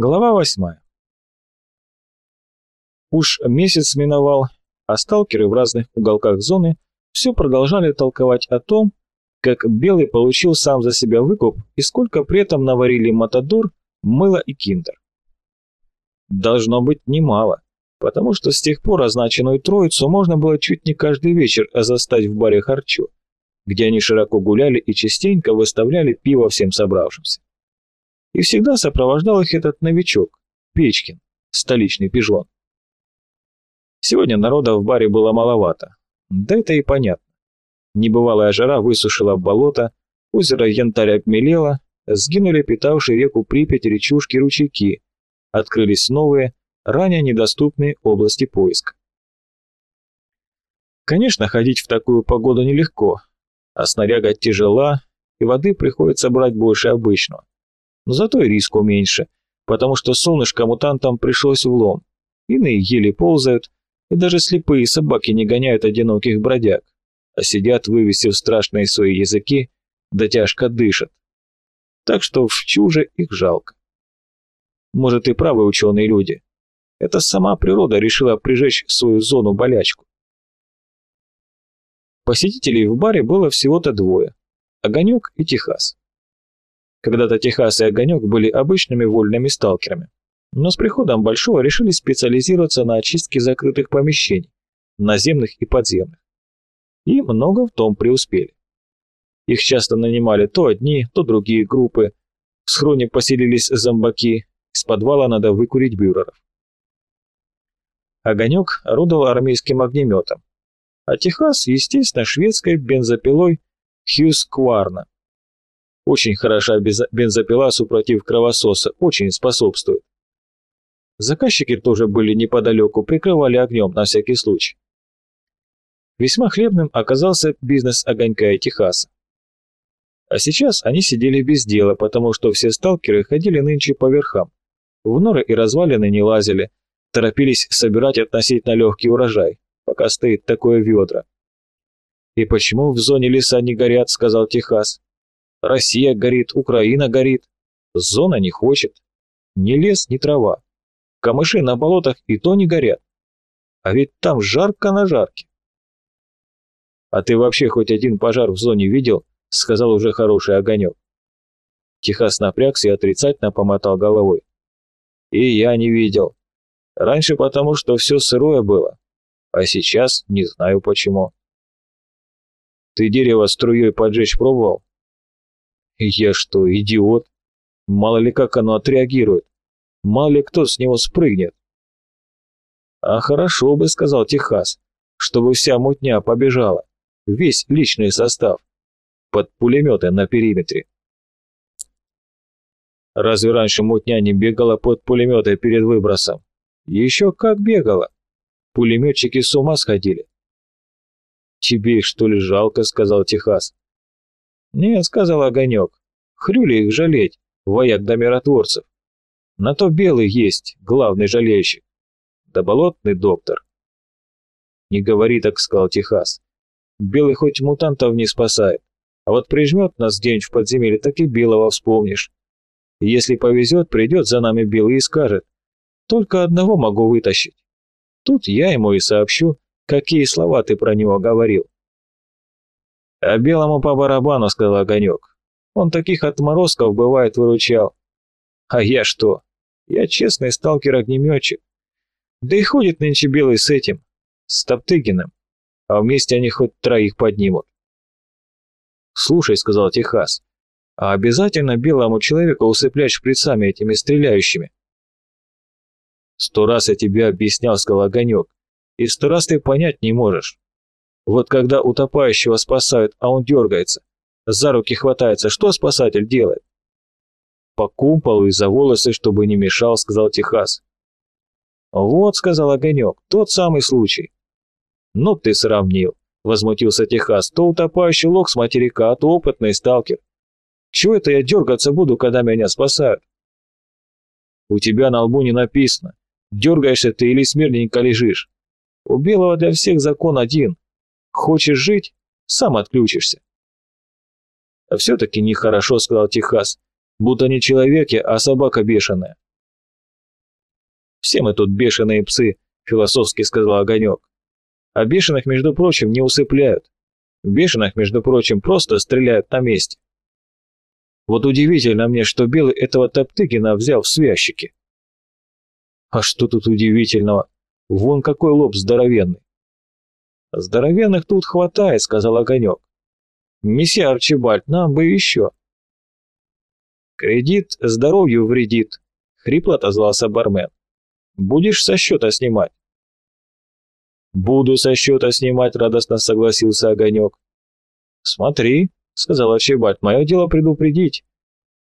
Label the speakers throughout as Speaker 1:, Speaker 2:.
Speaker 1: Глава восьмая. Уж месяц миновал, а сталкеры в разных уголках зоны все продолжали толковать о том, как Белый получил сам за себя выкуп и сколько при этом наварили Матадор, Мыло и Киндер. Должно быть немало, потому что с тех пор означенную троицу можно было чуть не каждый вечер застать в баре Харчо, где они широко гуляли и частенько выставляли пиво всем собравшимся. И всегда сопровождал их этот новичок, Печкин, столичный пижон. Сегодня народа в баре было маловато. Да это и понятно. Небывалая жара высушила болото, озеро Янтарь обмелело, сгинули питавшие реку Припять речушки-ручейки, открылись новые, ранее недоступные области поиска. Конечно, ходить в такую погоду нелегко, а снаряга тяжела, и воды приходится брать больше обычного. Но зато и риску меньше, потому что солнышко мутантам пришлось в лом. Иные еле ползают, и даже слепые собаки не гоняют одиноких бродяг, а сидят, вывесив страшные свои языки, да тяжко дышат. Так что в чуже их жалко. Может и правы ученые люди. Это сама природа решила прижечь свою зону-болячку. Посетителей в баре было всего-то двое – Огонек и Техас. Когда-то Техас и Огонек были обычными вольными сталкерами, но с приходом Большого решили специализироваться на очистке закрытых помещений, наземных и подземных. И много в том преуспели. Их часто нанимали то одни, то другие группы. В схроне поселились зомбаки, из подвала надо выкурить бюреров. Огонек орудовал армейским огнеметом, а Техас, естественно, шведской бензопилой Хьюз-Кварна. Очень хороша бензопила, супротив кровососа, очень способствует. Заказчики тоже были неподалеку, прикрывали огнем на всякий случай. Весьма хлебным оказался бизнес Огонька и Техаса. А сейчас они сидели без дела, потому что все сталкеры ходили нынче по верхам. В норы и развалины не лазили, торопились собирать относительно легкий урожай, пока стоит такое ведро. «И почему в зоне леса не горят?» — сказал Техас. «Россия горит, Украина горит. Зона не хочет. Ни лес, ни трава. Камыши на болотах и то не горят. А ведь там жарко на жарке». «А ты вообще хоть один пожар в зоне видел?» — сказал уже хороший огонек. Техас напрягся и отрицательно помотал головой. «И я не видел. Раньше потому, что все сырое было, а сейчас не знаю почему. Ты дерево струей поджечь пробовал? Я что, идиот? Мало ли как оно отреагирует. Мало ли кто с него спрыгнет. А хорошо бы, сказал Техас, чтобы вся мутня побежала. Весь личный состав. Под пулеметы на периметре. Разве раньше мутня не бегала под пулеметы перед выбросом? Еще как бегала. Пулеметчики с ума сходили. «Тебе что ли, жалко?» — сказал Техас. «Нет», — сказал Огонек. «Хрюли их жалеть, вояк до миротворцев. На то белый есть, главный жалейщик. Да болотный доктор». «Не говори так», — сказал Техас. «Белый хоть мутантов не спасает, а вот прижмет нас где-нибудь в подземелье, так и белого вспомнишь. Если повезет, придет за нами белый и скажет, только одного могу вытащить. Тут я ему и сообщу, какие слова ты про него говорил. А белому по барабану, сказал Огонек. Он таких отморозков, бывает, выручал. А я что? Я честный сталкер-огнеметчик. Да и ходит нынче белый с этим, с Топтыгиным. А вместе они хоть троих поднимут. «Слушай», — сказал Техас, — «а обязательно белому человеку усыплять шприцами этими стреляющими?» Сто раз я тебе объяснял, сказал Огонек, и сто раз ты понять не можешь. Вот когда утопающего спасают, а он дергается, за руки хватается, что спасатель делает? По кумполу и за волосы, чтобы не мешал, сказал Техас. Вот, сказал Огонек, тот самый случай. Ну ты сравнил, возмутился Техас, то утопающий лох с материка, а то опытный сталкер. Чего это я дергаться буду, когда меня спасают? У тебя на лбу не написано, Дергаешься ты или смирненько лежишь. У белого для всех закон один. Хочешь жить – сам отключишься. А все-таки нехорошо, сказал Техас, будто не человек я, а собака бешеная. Все мы тут бешеные псы, философски сказал Огонек. А бешеных, между прочим, не усыпляют. Бешеных, между прочим, просто стреляют на месте. Вот удивительно мне, что Белый этого Топтыгина взял в связчики. А что тут удивительного? Вон какой лоб здоровенный. Здоровенных тут хватает, сказал Огонек. Месье Арчибальд, нам бы еще. Кредит здоровью вредит, хрипло отозвался бармен. Будешь со счета снимать? Буду со счета снимать, радостно согласился Огонек. Смотри, сказал Арчибальд, мое дело предупредить.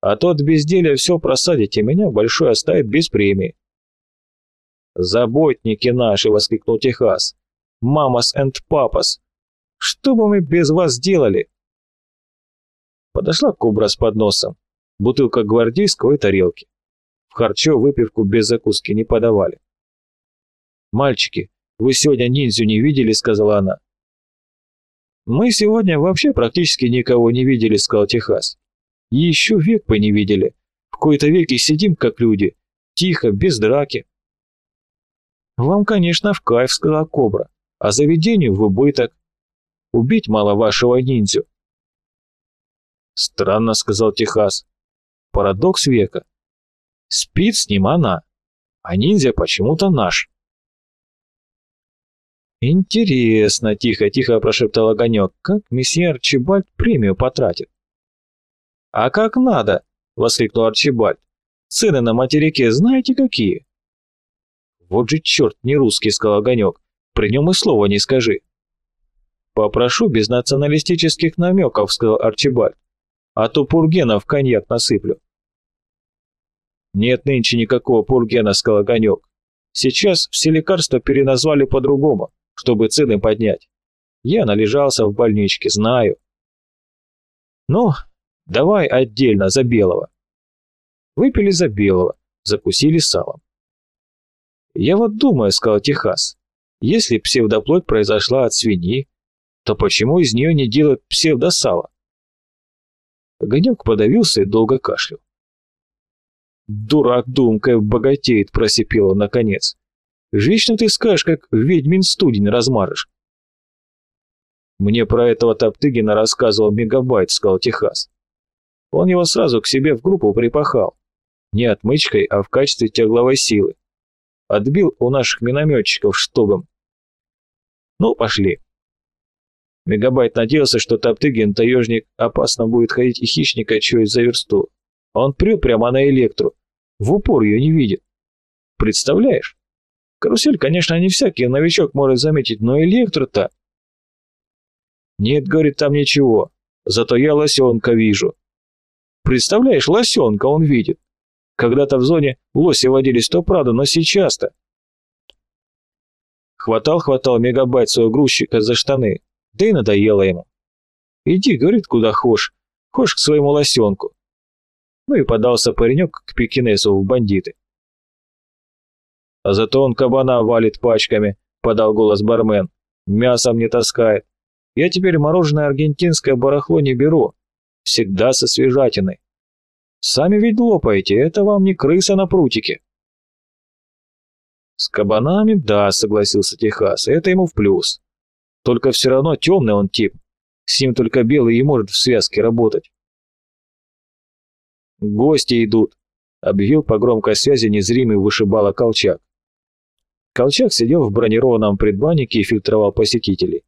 Speaker 1: А то от безделия все просадите, меня большой оставит без премии. «Заботники наши!» — воскликнул Техас. «Мамас энд папас! Что бы мы без вас делали?» Подошла кобра с подносом, бутылка гвардейского и тарелки. В харчо выпивку без закуски не подавали. «Мальчики, вы сегодня ниндзю не видели?» — сказала она. «Мы сегодня вообще практически никого не видели», — сказал Техас. «Еще век бы не видели. В кои-то веки сидим, как люди, тихо, без драки». «Вам, конечно, в кайф», — сказала Кобра, «а заведению в убыток. Убить мало вашего ниндзю». «Странно», — сказал Техас. «Парадокс века. Спит с ним она, а ниндзя почему-то наш». «Интересно», — тихо-тихо прошептал Огонек, «как месье Арчибальд премию потратит?» «А как надо!» — воскликнул Арчибальд. «Цены на материке знаете какие?» «Вот же черт, не русский», — сказал Огонек. «При нем и слова не скажи». «Попрошу без националистических намеков», — сказал Арчибальд. «А то Пургена в коньяк насыплю». «Нет нынче никакого Пургена», — сказал Огонек. «Сейчас все лекарства переназвали по-другому, чтобы цены поднять. Я належался в больничке, знаю». «Ну, давай отдельно за белого». Выпили за белого, закусили салом. «Я вот думаю», — сказал Техас, — «если псевдоплоть произошла от свиньи, то почему из нее не делают псевдосало?» Огонек подавился и долго кашлял. «Дурак думкой богатеет», — просипел он наконец. «Вечно ты скажешь, как ведьмин студень размажешь». «Мне про этого Топтыгина рассказывал Мегабайт», — сказал Техас. Он его сразу к себе в группу припахал. Не отмычкой, а в качестве тягловой силы. Отбил у наших минометчиков штогом. Ну, пошли. Мегабайт надеялся, что Топтыгин, таежник, опасно будет ходить и хищника чует за версту. Он прет прямо на электру. В упор ее не видит. Представляешь? Карусель, конечно, не всякий новичок может заметить, но электро-то... Нет, говорит, там ничего. Зато я лосенка вижу. Представляешь, лосенка он видит. Когда-то в зоне лоси водились, то правда, но сейчас-то... Хватал-хватал мегабайт своего грузчика за штаны, да и надоело ему. «Иди, — говорит, — куда хошь, хошь к своему лосенку». Ну и подался паренек к пекинесу в бандиты. «А зато он кабана валит пачками», — подал голос бармен. «Мясом не таскает. Я теперь мороженое аргентинское барахло не беру. Всегда со свежатиной. Сами ведь лопаете, это вам не крыса на прутике. С кабанами, да, согласился Техас, это ему в плюс. Только все равно темный он тип. С ним только белый и может в связке работать. Гости идут, объявил по громкой связи незримый вышибала Колчак. Колчак сидел в бронированном предбаннике и фильтровал посетителей.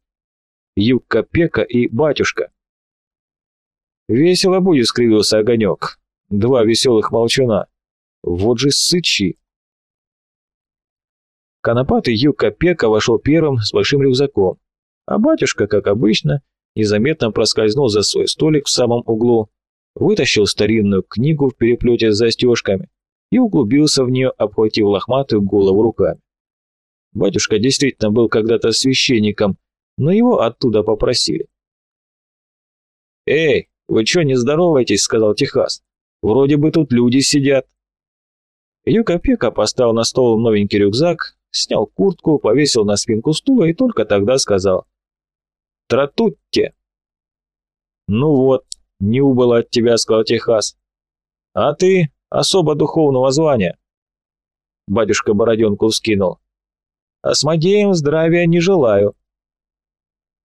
Speaker 1: Юбка Пека и батюшка. «Весело будет», — скривился огонек. Два веселых молчуна. Вот же сычи. Конопатый Юка Пека вошел первым с большим рюкзаком, а батюшка, как обычно, незаметно проскользнул за свой столик в самом углу, вытащил старинную книгу в переплете с застежками и углубился в нее, обхватив лохматую голову руками. Батюшка действительно был когда-то священником, но его оттуда попросили. «Эй, вы что не здороваетесь?» — сказал Техас. Вроде бы тут люди сидят. Юка-Пека поставил на стол новенький рюкзак, снял куртку, повесил на спинку стула и только тогда сказал «Тратутте». «Ну вот, не убыло от тебя», — сказал Техас. «А ты особо духовного звания». Батюшка бороденку вскинул. А с Мадеем здравия не желаю.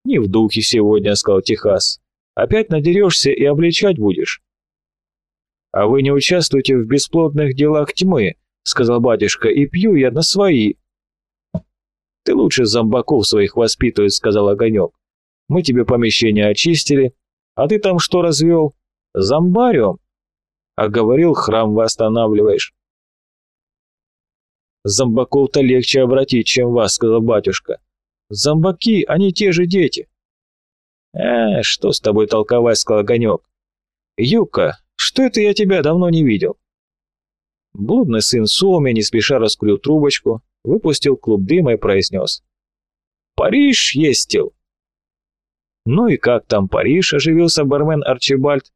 Speaker 1: Не в духе сегодня, сказал Техас. Опять надерешься и обличать будешь. А вы не участвуете в бесплодных делах тьмы, сказал батюшка, и пью я на свои. Ты лучше зомбаков своих воспитывай, сказал Огонек. Мы тебе помещение очистили, а ты там что развел? Зомбариум? А говорил, храм восстанавливаешь. Зомбаков-то легче обратить, чем вас, сказал батюшка. Зомбаки, они те же дети. «Э, что с тобой толковать?» — сказал Огонек. «Юка, что это я тебя давно не видел?» Блудный сын Суоми не спеша раскурил трубочку, выпустил клуб дыма и произнес. «Париж ездил!» «Ну и как там Париж?» – оживился бармен Арчибальд.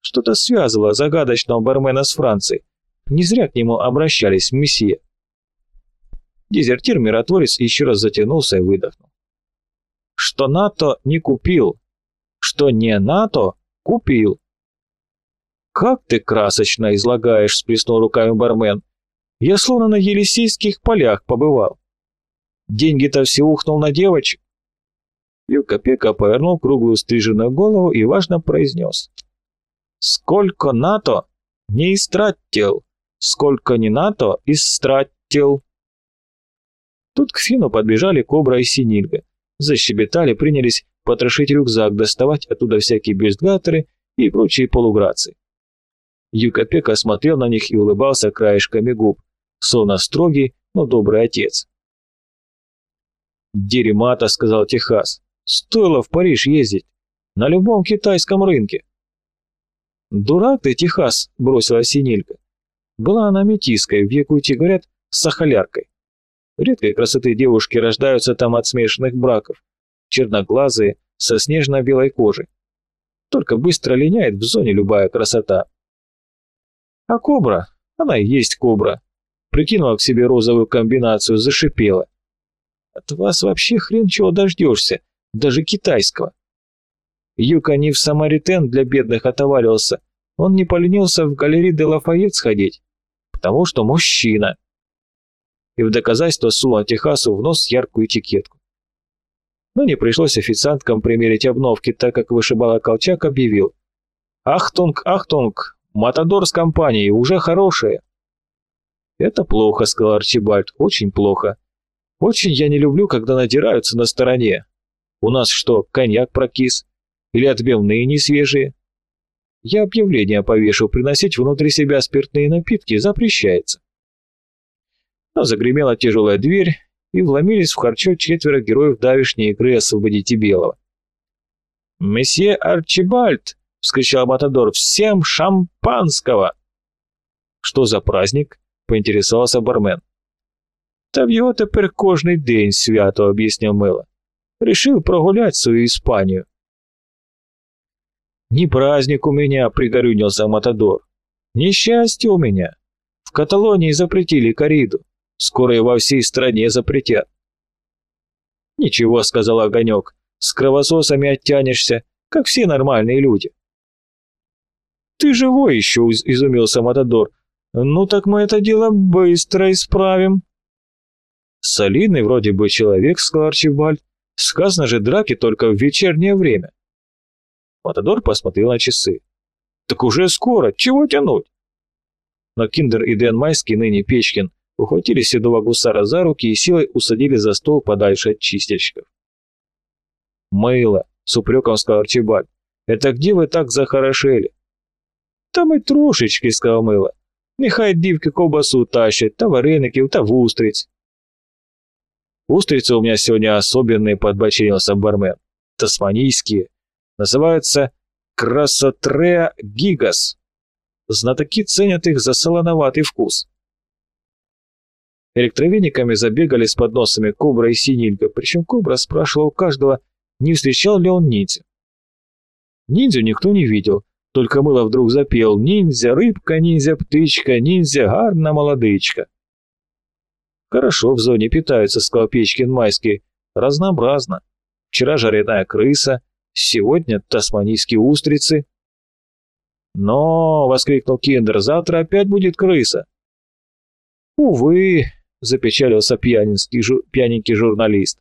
Speaker 1: Что-то связывало загадочного бармена с Францией. Не зря к нему обращались месье. Дезертир-миротворец еще раз затянулся и выдохнул. Что НАТО не купил, что не НАТО купил. «Как ты красочно излагаешь!» – сплеснул руками бармен. «Я словно на Елисейских полях побывал. Деньги-то все ухнул на девочек. Юка-Пека повернул круглую стриженную голову и важно произнес. «Сколько НАТО не истратил, сколько не НАТО истратил». Тут к Фину подбежали Кобра и Синильга. Защебетали, принялись потрошить рюкзак, доставать оттуда всякие бюстгаторы и прочие полуграции. Юка-Пека смотрел на них и улыбался краешками губ, словно строгий, но добрый отец. «Дерьмата», — сказал Техас. Стоило в Париж ездить. На любом китайском рынке. «Дурак ты, Техас!» – бросила Синилька. Была она метиской, в Якутии говорят, с сахаляркой. Редкой красоты девушки рождаются там от смешанных браков. Черноглазые, со снежно-белой кожей. Только быстро линяет в зоне любая красота. А кобра, она и есть кобра. Прикинула к себе розовую комбинацию, зашипела. От вас вообще хрен чего дождешься даже китайского. Юка не в Самаритен для бедных отоваривался, он не поленился в галерей де Лафайет сходить, потому что мужчина. И в доказательство сунула Техасу в нос яркую этикетку. Но не пришлось официанткам примерить обновки, так как вышибала колчак объявил. «Ахтунг, ахтунг, Матадор с компанией, уже хорошие». «Это плохо», — сказал Арчибальд, — «очень плохо. Очень я не люблю, когда надираются на стороне. У нас что, коньяк прокис? Или отбивные не свежие? Я объявление повешу, приносить внутри себя спиртные напитки запрещается. Но загремела тяжелая дверь, и вломились в харчо четверо героев давишней игры «Освободите белого». «Месье Арчибальд!» — вскричал Матадор. «Всем шампанского!» «Что за праздник?» — поинтересовался бармен. «Та в його тепер кожний день свято», — объяснил Мэло. Решил прогулять свою Испанию. «Не праздник у меня», — пригорюнился Матадор. «Несчастье у меня. В Каталонии запретили кориду. Скоро и во всей стране запретят». «Ничего», — сказал Огонек, — «с кровососами оттянешься, как все нормальные люди». «Ты живой еще», — изумился Матадор. «Ну так мы это дело быстро исправим». «Солидный вроде бы человек», — сказал Арчибальд. Сказано же драки только в вечернее время. Матадор посмотрел на часы. Так уже скоро, чего тянуть? Но Киндер и Дэн Майский, ныне Печкин, ухватили седого гусара за руки и силой усадили за стол подальше от чистильщиков. «Мыло», — с упреком сказал Арчибальд, — «это где вы так захорошели?» «Там и трошечки», — сказал Мыло. «Нехай дівки ковбасу тащать, та вареників, та вустриць». Устрицы у меня сегодня особенные, подбочинился бармен. Тасманийские. Называются красотреа гигас. Знатоки ценят их за солоноватый вкус. Электровениками забегали с подносами Кобра и Синилька, причем Кобра спрашивал у каждого, не встречал ли он ниндзя. Ниндзю никто не видел, только Мыло вдруг запел «Ниндзя, рыбка, ниндзя, птичка, ниндзя, гарна молодычка». Хорошо в зоне питаются, сказал Печкин Майский. Разнообразно. Вчера жареная крыса, сегодня тасманийские устрицы. Но, воскликнул Киндер, завтра опять будет крыса. «Увы», — запечалился пьяненький, жу, пьяненький журналист.